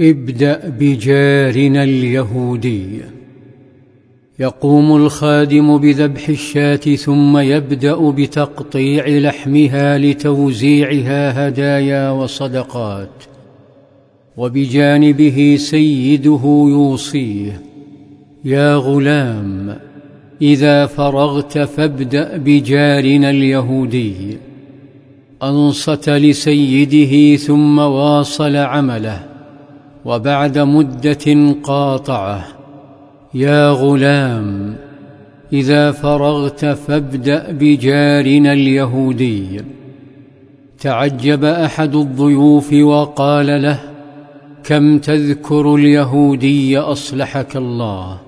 ابدأ بجارنا اليهودي. يقوم الخادم بذبح الشاة ثم يبدأ بتقطيع لحمها لتوزيعها هدايا وصدقات وبجانبه سيده يوصيه يا غلام إذا فرغت فابدأ بجارنا اليهودي. أنصت لسيده ثم واصل عمله. وبعد مدة قاطعة يا غلام إذا فرغت فابدأ بجارنا اليهودي. تعجب أحد الضيوف وقال له كم تذكر اليهودي أصلحك الله؟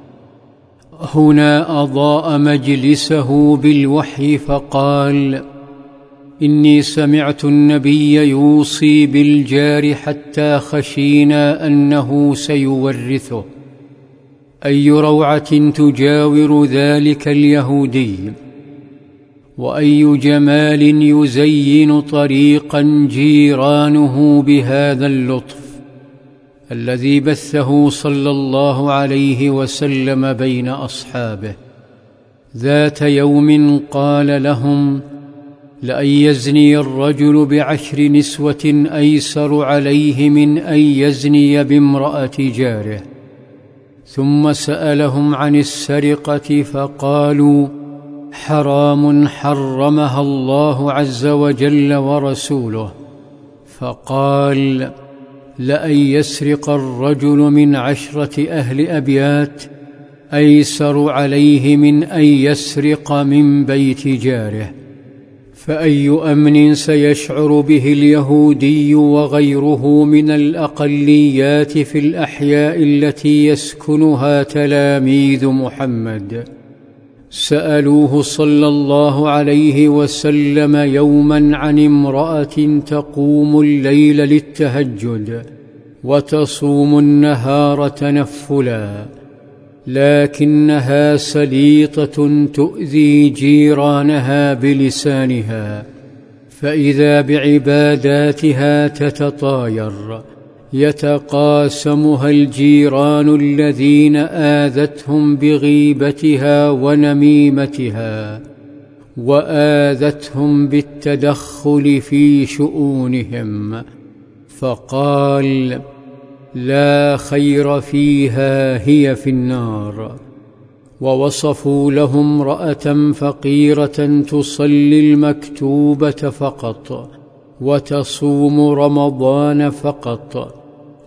هنا أضاء مجلسه بالوحي فقال إني سمعت النبي يوصي بالجار حتى خشينا أنه سيورثه. أي روعة تجاور ذلك اليهودي؟ وأي جمال يزين طريقا جيرانه بهذا اللطف الذي بثه صلى الله عليه وسلم بين أصحابه. ذات يوم قال لهم لأن يزني الرجل بعشر نسوه ايسر عليه من ان يزني بامراه جاره. ثم سالهم عن السرقه فقالوا حرام حرمها الله عز وجل ورسوله. فقال لأن يسرق الرجل من عشره أهل ابيات ايسر عليه من ان يسرق من بيت جاره. فأي أمن سيشعر به اليهودي وغيره من الأقليات في الأحياء التي يسكنها تلاميذ محمد؟ سألوه صلى الله عليه وسلم يوما عن امرأة تقوم الليل للتهجد وتصوم النهار تنفلا. لكنها سليطة تؤذي جيرانها بلسانها فإذا بعباداتها تتطاير يتقاسمها الجيران الذين آذتهم بغيبتها ونميمتها وآذتهم بالتدخل في شؤونهم فقال لا خير فيها هي في النار. ووصفوا له امراه فقيرة تصلي المكتوبة فقط وتصوم رمضان فقط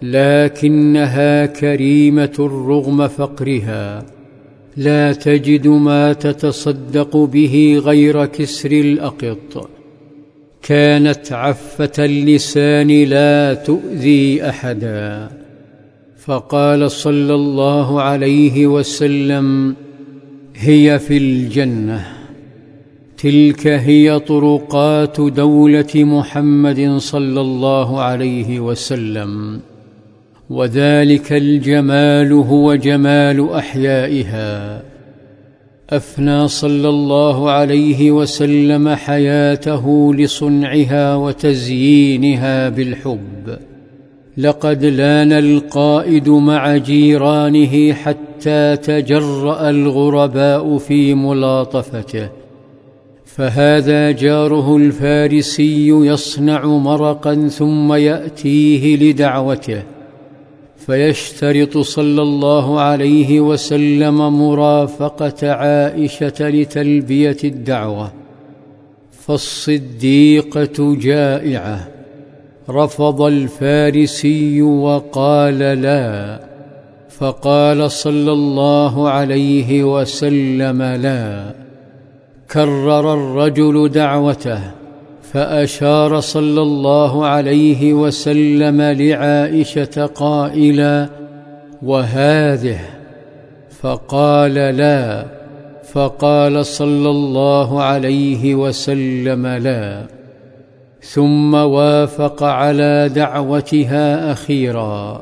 لكنها كريمة رغم فقرها. لا تجد ما تتصدق به غير كسر الأقط. كانت عفة اللسان لا تؤذي أحدا. فقال صلى الله عليه وسلم هي في الجنة. تلك هي طرقات دولة محمد صلى الله عليه وسلم. وذلك الجمال هو جمال أحيائها. أفنى صلى الله عليه وسلم حياته لصنعها وتزيينها بالحب. لقد لأن القائد مع جيرانه حتى تجرأ الغرباء في ملاطفته. فهذا جاره الفارسي يصنع مرقا ثم يأتيه لدعوته. فيشترط صلى الله عليه وسلم مرافقة عائشة لتلبية الدعوة فالصديقة جائعة. رفض الفارسي وقال لا فقال صلى الله عليه وسلم لا. كرر الرجل دعوته فأشار صلى الله عليه وسلم لعائشة قائلا وهذه؟ فقال لا. فقال صلى الله عليه وسلم لا. ثم وافق على دعوتها أخيرا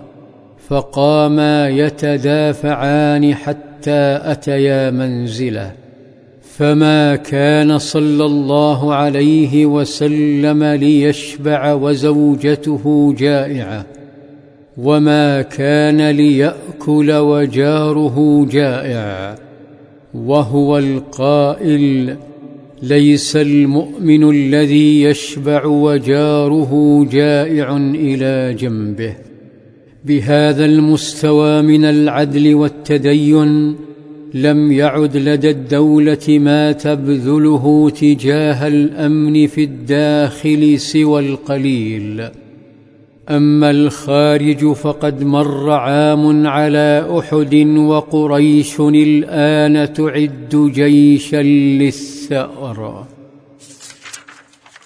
فقاما يتدافعان حتى أتيا منزله. فما كان صلى الله عليه وسلم ليشبع وزوجته جائعه وما كان لياكل وجاره جائع وهو القائل ليس المؤمن الذي يشبع وجاره جائع إلى جنبه بهذا المستوى من العدل والتدين لم يعد لدى الدولة ما تبذله تجاه الأمن في الداخل سوى القليل. أما الخارج فقد مر عام على أحد وقريش الآن تعد جيشا للثأر.